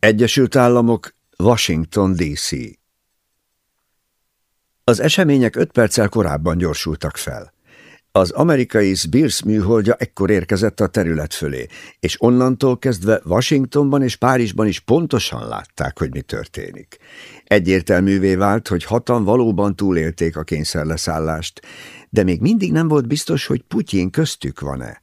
Egyesült Államok, Washington, D.C. Az események öt perccel korábban gyorsultak fel. Az amerikai Spears műholdja ekkor érkezett a terület fölé, és onnantól kezdve Washingtonban és Párizsban is pontosan látták, hogy mi történik. Egyértelművé vált, hogy hatan valóban túlélték a kényszerleszállást, de még mindig nem volt biztos, hogy Putyin köztük van-e.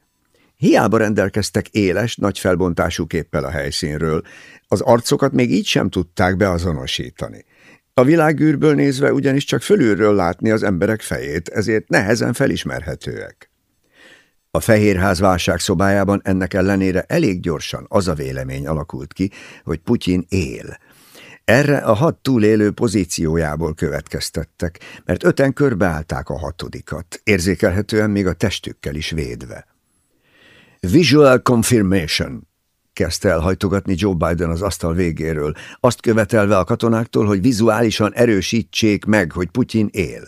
Hiába rendelkeztek éles, nagy felbontású képpel a helyszínről, az arcokat még így sem tudták beazonosítani. A világűrből nézve ugyanis csak fölülről látni az emberek fejét, ezért nehezen felismerhetőek. A Fehérház válságszobájában ennek ellenére elég gyorsan az a vélemény alakult ki, hogy Putyin él. Erre a hat túlélő pozíciójából következtettek, mert öten körbeállták a hatodikat, érzékelhetően még a testükkel is védve. Visual confirmation, kezdte el hajtogatni Joe Biden az asztal végéről, azt követelve a katonáktól, hogy vizuálisan erősítsék meg, hogy Putyin él.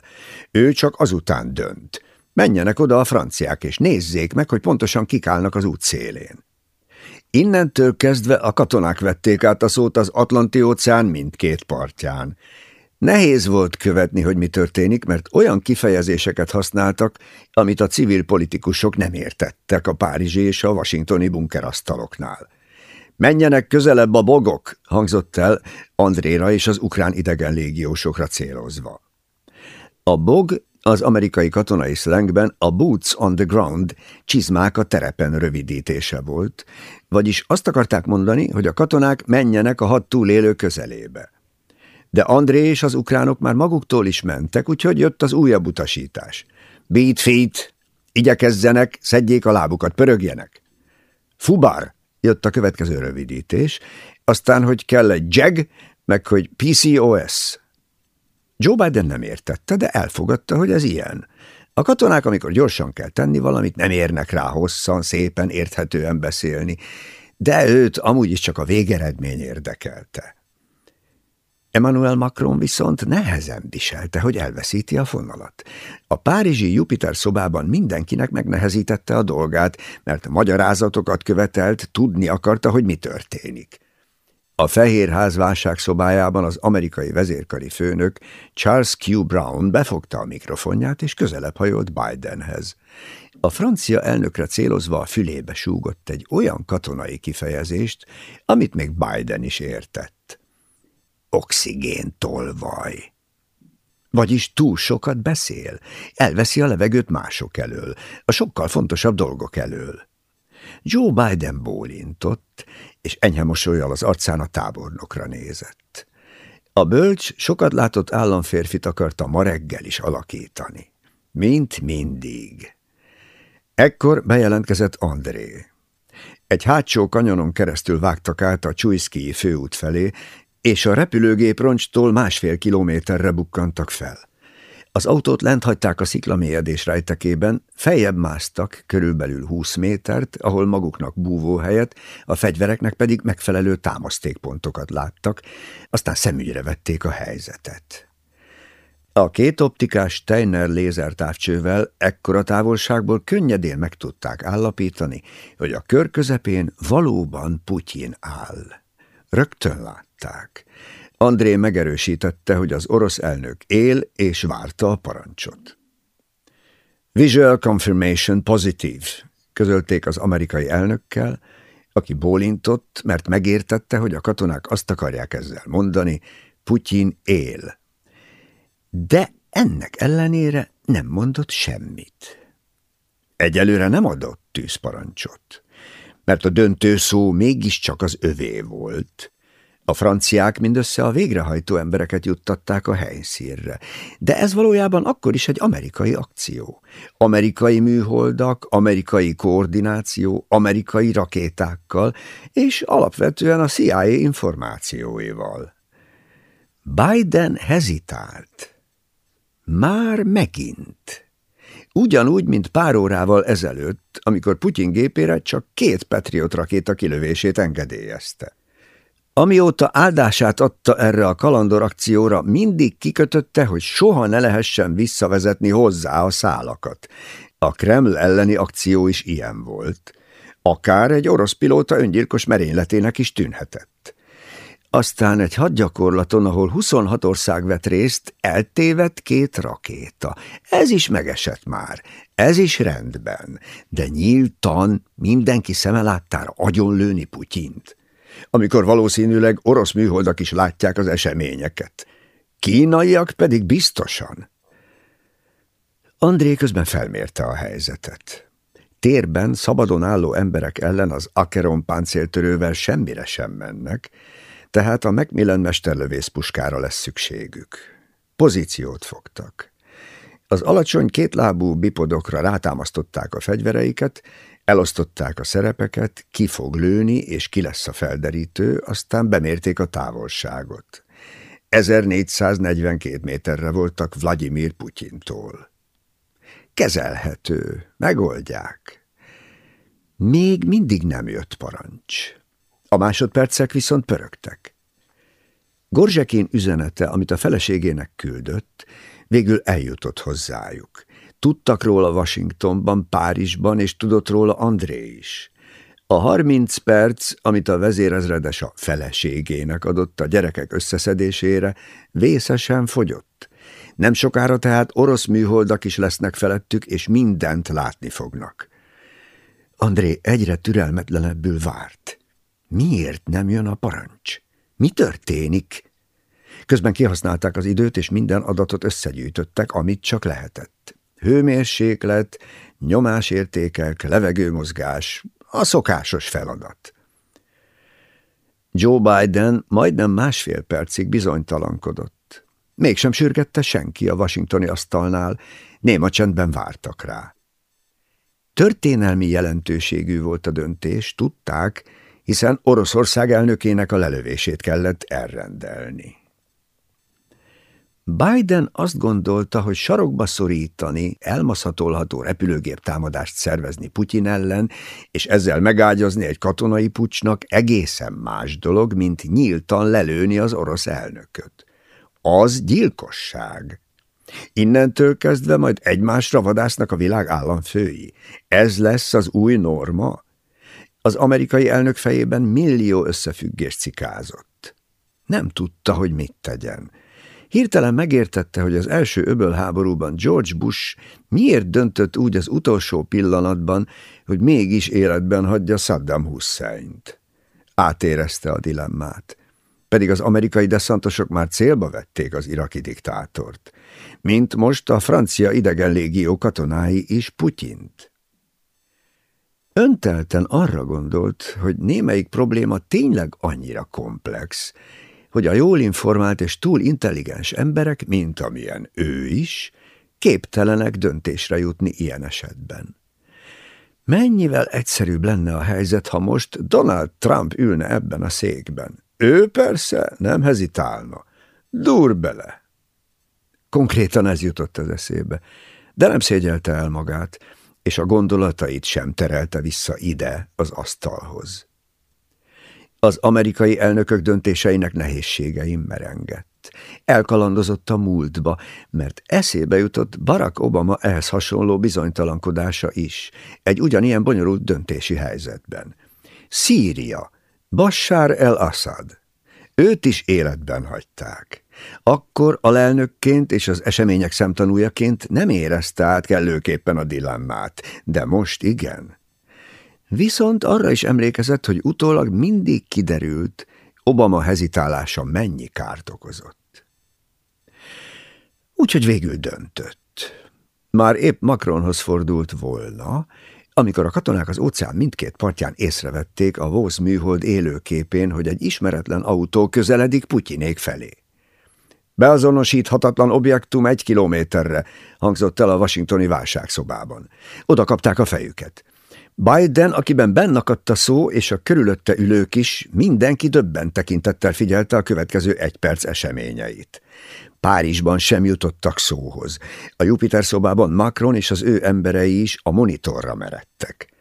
Ő csak azután dönt. Menjenek oda a franciák, és nézzék meg, hogy pontosan kik állnak az út szélén. Innentől kezdve a katonák vették át a szót az Atlanti-óceán mindkét partján. Nehéz volt követni, hogy mi történik, mert olyan kifejezéseket használtak, amit a civil politikusok nem értettek a párizsi és a washingtoni bunkerasztaloknál. Menjenek közelebb a bogok, hangzott el Andréra és az ukrán idegen légiósokra célozva. A bog az amerikai katonai szlengben a boots on the ground, csizmák a terepen rövidítése volt, vagyis azt akarták mondani, hogy a katonák menjenek a hat túlélő közelébe. De André és az ukránok már maguktól is mentek, úgyhogy jött az újabb utasítás. Beat feet! Igyekezzenek, szedjék a lábukat, pörögjenek! Fubar! Jött a következő rövidítés, aztán, hogy kell egy JAG, meg hogy PCOS. Joe Biden nem értette, de elfogadta, hogy ez ilyen. A katonák, amikor gyorsan kell tenni valamit, nem érnek rá hosszan, szépen, érthetően beszélni, de őt amúgy is csak a végeredmény érdekelte. Emmanuel Macron viszont nehezen viselte, hogy elveszíti a fonalat. A párizsi Jupiter szobában mindenkinek megnehezítette a dolgát, mert magyarázatokat követelt, tudni akarta, hogy mi történik. A Fehérház válságszobájában az amerikai vezérkari főnök Charles Q. Brown befogta a mikrofonját, és közelebb hajolt Bidenhez. A francia elnökre célozva a fülébe súgott egy olyan katonai kifejezést, amit még Biden is értett oxigén tolvaj. Vagyis túl sokat beszél, elveszi a levegőt mások elől, a sokkal fontosabb dolgok elől. Joe Biden bólintott, és enyhe mosolyal az arcán a tábornokra nézett. A bölcs sokat látott államférfit akarta ma reggel is alakítani. Mint mindig. Ekkor bejelentkezett André. Egy hátsó kanyonon keresztül vágtak át a Csújszkii főút felé, és a repülőgép roncstól másfél kilométerre bukkantak fel. Az autót lent hagyták a sziklamélyedés rejtekében, feljebb másztak körülbelül 20 métert, ahol maguknak búvóhelyet, a fegyvereknek pedig megfelelő támasztékpontokat láttak, aztán szemügyre vették a helyzetet. A két optikás Steiner lézertávcsővel ekkora távolságból könnyedén meg tudták állapítani, hogy a kör közepén valóban Putyin áll. Rögtön lát látták. André megerősítette, hogy az orosz elnök él és várta a parancsot. Visual confirmation positive, közölték az amerikai elnökkel, aki bólintott, mert megértette, hogy a katonák azt akarják ezzel mondani, Putyin él. De ennek ellenére nem mondott semmit. Egyelőre nem adott tűzparancsot, mert a döntő szó mégiscsak az övé volt. A franciák mindössze a végrehajtó embereket juttatták a helyszírre, de ez valójában akkor is egy amerikai akció. Amerikai műholdak, amerikai koordináció, amerikai rakétákkal, és alapvetően a CIA információival. Biden hezitált. Már megint. Ugyanúgy, mint pár órával ezelőtt, amikor Putyin gépére csak két Patriot rakéta kilövését engedélyezte. Amióta áldását adta erre a kalandor akcióra, mindig kikötötte, hogy soha ne lehessen visszavezetni hozzá a szálakat. A Kreml elleni akció is ilyen volt. Akár egy orosz pilóta öngyilkos merényletének is tűnhetett. Aztán egy hadgyakorlaton, ahol 26 ország vett részt, eltévedt két rakéta. Ez is megesett már, ez is rendben, de nyíltan mindenki szeme láttára agyonlőni Putyint. Amikor valószínűleg orosz műholdak is látják az eseményeket. Kínaiak pedig biztosan. André közben felmérte a helyzetet. Térben szabadon álló emberek ellen az Akeron páncéltörővel semmire sem mennek, tehát a Macmillan mesterlövész puskára lesz szükségük. Pozíciót fogtak. Az alacsony kétlábú bipodokra rátámasztották a fegyvereiket, elosztották a szerepeket, ki fog lőni és ki lesz a felderítő, aztán bemérték a távolságot. 1442 méterre voltak Vladimir Putyintól. Kezelhető, megoldják. Még mindig nem jött parancs. A másodpercek viszont pörögtek. Gorzsekén üzenete, amit a feleségének küldött, végül eljutott hozzájuk. Tudtak róla Washingtonban, Párizsban, és tudott róla André is. A harminc perc, amit a vezérezredes a feleségének adott a gyerekek összeszedésére, vészesen fogyott. Nem sokára tehát orosz műholdak is lesznek felettük, és mindent látni fognak. André egyre türelmetlenebbül várt. Miért nem jön a parancs? Mi történik? Közben kihasználták az időt, és minden adatot összegyűjtöttek, amit csak lehetett. Hőmérséklet, nyomásértékek, levegőmozgás, a szokásos feladat. Joe Biden majdnem másfél percig bizonytalankodott. Mégsem sürgette senki a washingtoni asztalnál, néma csendben vártak rá. Történelmi jelentőségű volt a döntés, tudták, hiszen Oroszország elnökének a lelövését kellett elrendelni. Biden azt gondolta, hogy sarokba szorítani, elmaszhatolható repülőgép támadást szervezni Putyin ellen, és ezzel megágyazni egy katonai pucsnak egészen más dolog, mint nyíltan lelőni az orosz elnököt. Az gyilkosság. Innentől kezdve majd egymásra vadásznak a világ államfői. Ez lesz az új norma? Az amerikai elnök fejében millió összefüggés cikázott. Nem tudta, hogy mit tegyen. Hirtelen megértette, hogy az első öbölháborúban George Bush miért döntött úgy az utolsó pillanatban, hogy mégis életben hagyja Saddam Hussein-t. Átérezte a dilemmát. Pedig az amerikai deszantosok már célba vették az iraki diktátort, mint most a francia idegenlégió katonái is Putyint. Öntelten arra gondolt, hogy némelyik probléma tényleg annyira komplex, hogy a jól informált és túl intelligens emberek, mint amilyen ő is, képtelenek döntésre jutni ilyen esetben. Mennyivel egyszerűbb lenne a helyzet, ha most Donald Trump ülne ebben a székben. Ő persze nem hezitálna. Dur bele! Konkrétan ez jutott az eszébe, de nem szégyelte el magát, és a gondolatait sem terelte vissza ide, az asztalhoz. Az amerikai elnökök döntéseinek nehézségeim merengett. Elkalandozott a múltba, mert eszébe jutott Barack Obama ehhez hasonló bizonytalankodása is, egy ugyanilyen bonyolult döntési helyzetben. Szíria, Bashar el-Assad. Őt is életben hagyták. Akkor alelnökként és az események szemtanújaként nem érezte át kellőképpen a dilemmát, de most igen. Viszont arra is emlékezett, hogy utólag mindig kiderült, Obama hezitálása mennyi kárt okozott. Úgyhogy végül döntött. Már épp Macronhoz fordult volna, amikor a katonák az óceán mindkét partján észrevették a Vósz műhold élőképén, hogy egy ismeretlen autó közeledik Putyinék felé. Beazonosíthatatlan objektum egy kilométerre, hangzott el a washingtoni válságszobában. Oda kapták a fejüket. Biden, akiben bennakadt a szó, és a körülötte ülők is, mindenki döbben tekintettel figyelte a következő egy perc eseményeit. Párizsban sem jutottak szóhoz. A Jupiter szobában Macron és az ő emberei is a monitorra meredtek.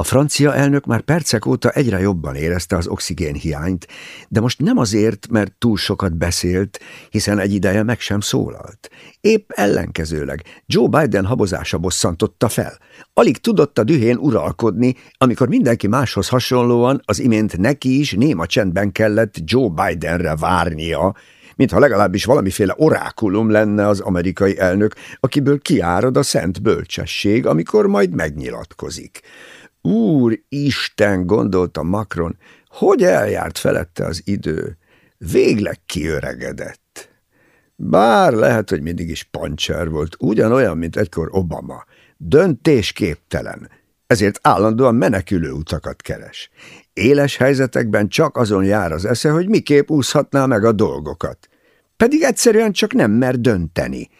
A francia elnök már percek óta egyre jobban érezte az oxigén hiányt, de most nem azért, mert túl sokat beszélt, hiszen egy ideje meg sem szólalt. Épp ellenkezőleg Joe Biden habozása bosszantotta fel. Alig tudott a dühén uralkodni, amikor mindenki máshoz hasonlóan az imént neki is néma csendben kellett Joe Bidenre várnia, mintha legalábbis valamiféle orákulum lenne az amerikai elnök, akiből kiárad a szent bölcsesség, amikor majd megnyilatkozik. Úr Isten, gondolta Macron, hogy eljárt felette az idő. Végleg kiöregedett. Bár lehet, hogy mindig is pancser volt, ugyanolyan, mint egykor Obama. Döntésképtelen, ezért állandóan menekülő utakat keres. Éles helyzetekben csak azon jár az esze, hogy miképp úszhatná meg a dolgokat. Pedig egyszerűen csak nem mer dönteni.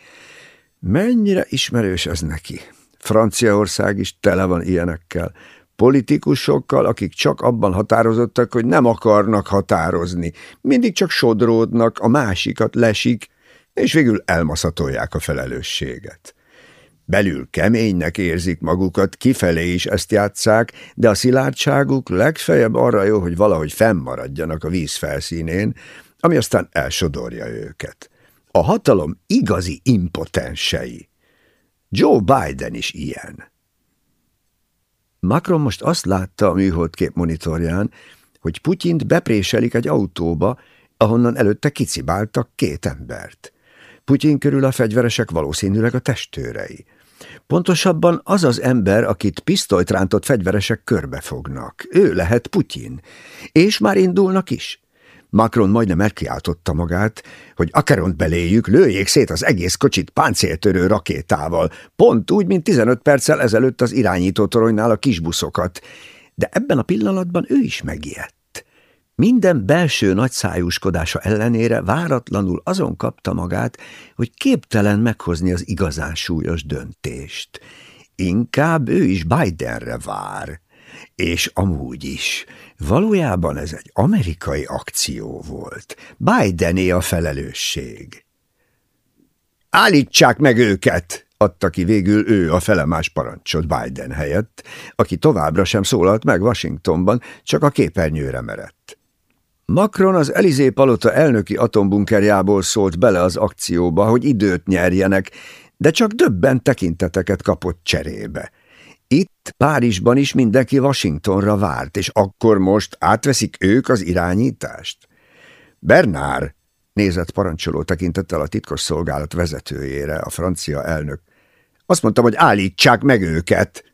Mennyire ismerős ez neki? Franciaország is tele van ilyenekkel. Politikusokkal, akik csak abban határozottak, hogy nem akarnak határozni. Mindig csak sodródnak, a másikat lesik, és végül elmaszatolják a felelősséget. Belül keménynek érzik magukat, kifelé is ezt játszák, de a szilárdságuk legfeljebb arra jó, hogy valahogy fennmaradjanak a víz felszínén, ami aztán elsodorja őket. A hatalom igazi impotensei. Joe Biden is ilyen. Macron most azt látta a műholdkép monitorján, hogy Putyint bepréselik egy autóba, ahonnan előtte kicibáltak két embert. Putyin körül a fegyveresek valószínűleg a testőrei. Pontosabban az az ember, akit pisztolyt rántott fegyveresek körbefognak. Ő lehet Putyin. És már indulnak is. Macron majdnem elkiáltotta magát, hogy Akeront beléjük, lőjék szét az egész kocsit páncéltörő rakétával, pont úgy, mint 15 perccel ezelőtt az irányító toronynál a kisbuszokat. De ebben a pillanatban ő is megijedt. Minden belső nagyszájúskodása ellenére váratlanul azon kapta magát, hogy képtelen meghozni az igazán súlyos döntést. Inkább ő is Bidenre vár. És amúgy is, valójában ez egy amerikai akció volt. Bidené a felelősség. Állítsák meg őket! adta ki végül ő a felemás parancsot Biden helyett, aki továbbra sem szólalt meg Washingtonban, csak a képernyőre merett. Macron az Elizé palota elnöki atombunkerjából szólt bele az akcióba, hogy időt nyerjenek, de csak döbben tekinteteket kapott cserébe. Itt, Párizsban is mindenki Washingtonra várt, és akkor most átveszik ők az irányítást? Bernár, nézett parancsoló tekintettel a titkos szolgálat vezetőjére, a francia elnök. Azt mondtam, hogy állítsák meg őket.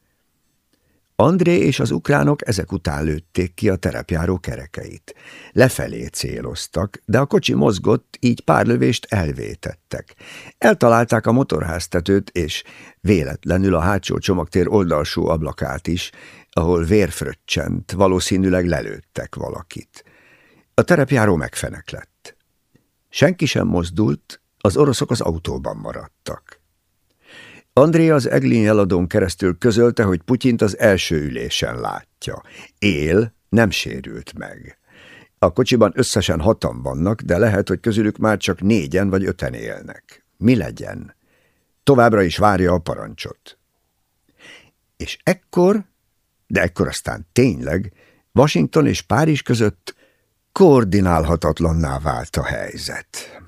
André és az ukránok ezek után lőtték ki a terepjáró kerekeit. Lefelé céloztak, de a kocsi mozgott, így pár lövést elvétettek. Eltalálták a motorháztetőt, és véletlenül a hátsó csomagtér oldalsó ablakát is, ahol vérfröccsent, valószínűleg lelőttek valakit. A terepjáró megfenek lett. Senki sem mozdult, az oroszok az autóban maradtak. André az Eglin eladón keresztül közölte, hogy Putyint az első ülésen látja. Él, nem sérült meg. A kocsiban összesen hatan vannak, de lehet, hogy közülük már csak négyen vagy öten élnek. Mi legyen? Továbbra is várja a parancsot. És ekkor, de ekkor aztán tényleg, Washington és Párizs között koordinálhatatlanná vált a helyzet.